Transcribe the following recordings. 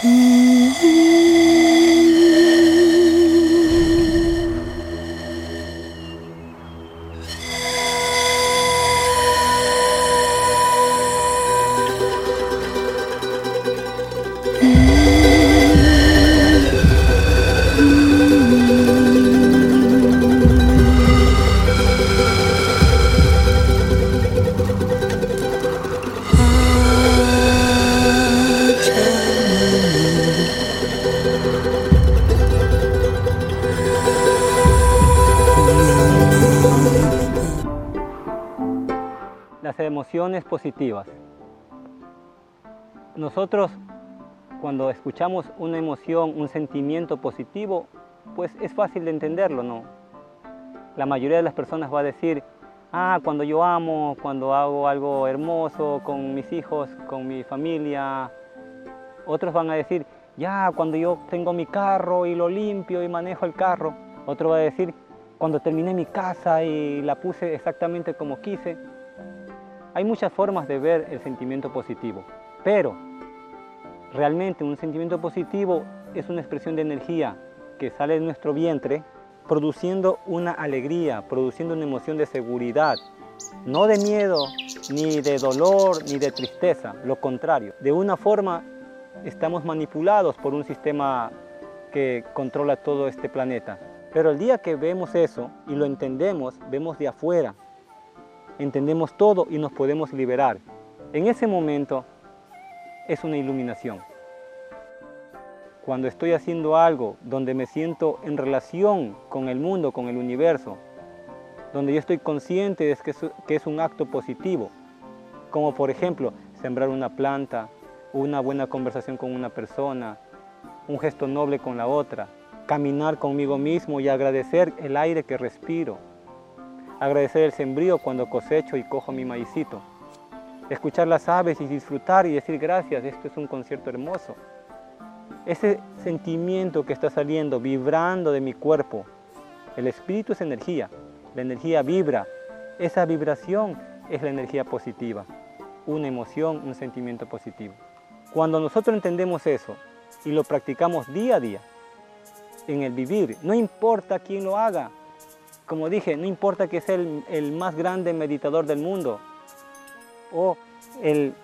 Mm-hmm. Las emociones positivas. Nosotros cuando escuchamos una emoción, un sentimiento positivo, pues es fácil de entenderlo, ¿no? La mayoría de las personas va a decir, ah, cuando yo amo, cuando hago algo hermoso con mis hijos, con mi familia. Otros van a decir, ya, cuando yo tengo mi carro y lo limpio y manejo el carro. Otro va a decir, cuando terminé mi casa y la puse exactamente como quise. Hay muchas formas de ver el sentimiento positivo, pero realmente un sentimiento positivo es una expresión de energía que sale de nuestro vientre produciendo una alegría, produciendo una emoción de seguridad, no de miedo, ni de dolor, ni de tristeza, lo contrario. De una forma estamos manipulados por un sistema que controla todo este planeta. Pero el día que vemos eso y lo entendemos, vemos de afuera, entendemos todo y nos podemos liberar. En ese momento es una iluminación. Cuando estoy haciendo algo donde me siento en relación con el mundo, con el universo, donde yo estoy consciente de que es un acto positivo, como por ejemplo sembrar una planta, una buena conversación con una persona, un gesto noble con la otra, caminar conmigo mismo y agradecer el aire que respiro, agradecer el sembrío cuando cosecho y cojo mi maicito, escuchar las aves y disfrutar y decir gracias, esto es un concierto hermoso. Ese sentimiento que está saliendo, vibrando de mi cuerpo, el espíritu es energía, la energía vibra, esa vibración es la energía positiva, una emoción, un sentimiento positivo. Cuando nosotros entendemos eso y lo practicamos día a día, en el vivir, no importa quién lo haga, como dije, no importa que sea el, más grande meditador del mundo, o el,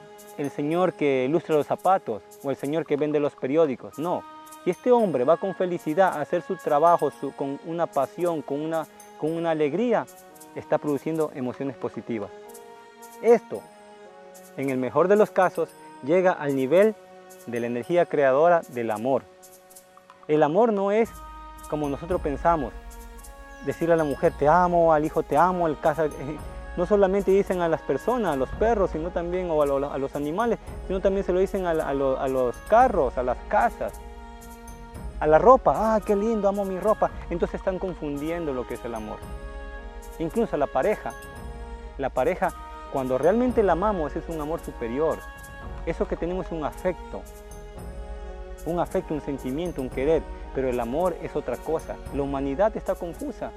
señor que ilustra los zapatos o el señor que vende los periódicos. No. Y este hombre va con felicidad a hacer su trabajo, con una pasión, con una, con una alegría, está produciendo emociones positivas. Esto, en el mejor de los casos, llega al nivel de la energía creadora del amor. El amor no es como nosotros pensamos, decirle a la mujer te amo, al hijo te amo, al casa... No solamente dicen a las personas, a los perros, sino también o a, los animales, sino también se lo dicen a, los carros, a las casas, a la ropa. Ah, qué lindo, amo mi ropa. Entonces están confundiendo lo que es el amor. Incluso a la pareja. La pareja, cuando realmente la amamos, es un amor superior. Eso que tenemos un afecto. Un afecto, un sentimiento, un querer. Pero el amor es otra cosa. La humanidad está confusa.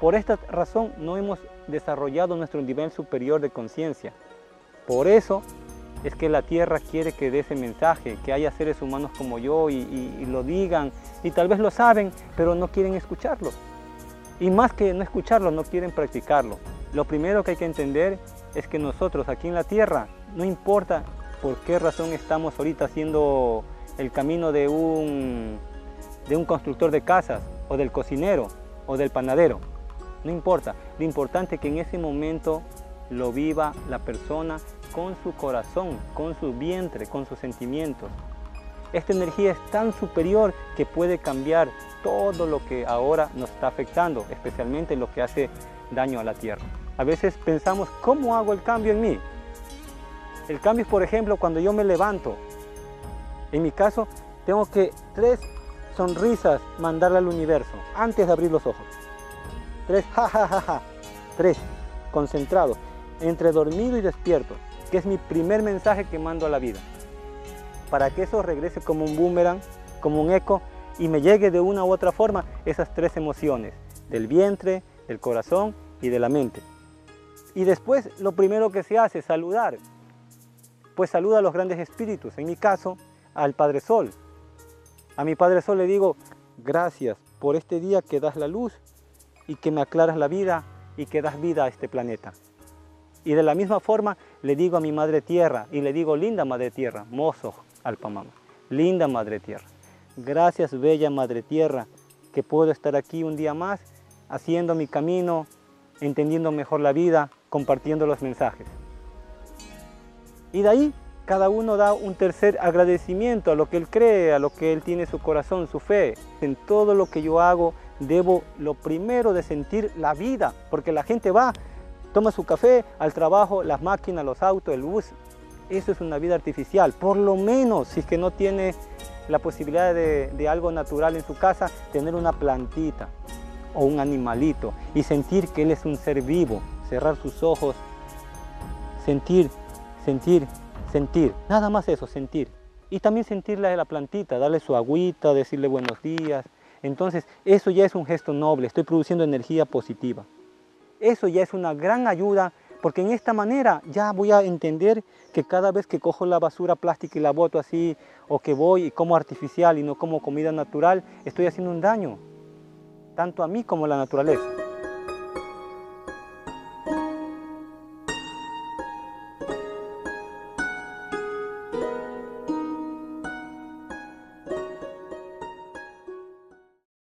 Por esta razón no hemos desarrollado nuestro nivel superior de conciencia. Por eso es que la Tierra quiere que dé ese mensaje, que haya seres humanos como yo y, lo digan, y tal vez lo saben, pero no quieren escucharlo. Y más que no escucharlo, no quieren practicarlo. Lo primero que hay que entender es que nosotros aquí en la Tierra, no importa por qué razón estamos ahorita haciendo el camino de un, de un constructor de casas, o del cocinero, o del panadero, no importa, lo importante es que en ese momento lo viva la persona con su corazón, con su vientre, con sus sentimientos. Esta energía es tan superior que puede cambiar todo lo que ahora nos está afectando, especialmente lo que hace daño a la tierra. A veces pensamos, ¿cómo hago el cambio en mí? El cambio es, por ejemplo, cuando yo me levanto. En mi caso, tengo que tres sonrisas mandarle al universo antes de abrir los ojos. Tres, ja, Tres, concentrado, entre dormido y despierto, que es mi primer mensaje que mando a la vida. Para que eso regrese como un boomerang, como un eco, y me llegue de una u otra forma esas tres emociones, del vientre, del corazón y de la mente. Y después lo primero que se hace saludar. Pues saluda a los grandes espíritus, en mi caso, al Padre Sol. A mi Padre Sol le digo, gracias por este día que das la luz y que me aclaras la vida y que das vida a este planeta. Y de la misma forma le digo a mi Madre Tierra y le digo, linda Madre Tierra, mozo alpamama, linda Madre Tierra. Gracias, bella Madre Tierra, que puedo estar aquí un día más haciendo mi camino, entendiendo mejor la vida, compartiendo los mensajes. Y de ahí cada uno da un tercer agradecimiento a lo que él cree, a lo que él tiene su corazón, su fe. En todo lo que yo hago debo lo primero de sentir la vida, porque la gente va, toma su café al trabajo, las máquinas, los autos, el bus. Eso es una vida artificial, por lo menos si es que no tiene la posibilidad de, algo natural en su casa, tener una plantita o un animalito y sentir que él es un ser vivo, cerrar sus ojos, sentir, sentir, sentir, nada más eso, sentir. Y también sentirle a la plantita, darle su agüita, decirle buenos días. Entonces, eso ya es un gesto noble, estoy produciendo energía positiva. Eso ya es una gran ayuda porque en esta manera ya voy a entender que cada vez que cojo la basura plástica y la boto así, o que voy y como artificial y no como comida natural, estoy haciendo un daño, tanto a mí como a la naturaleza.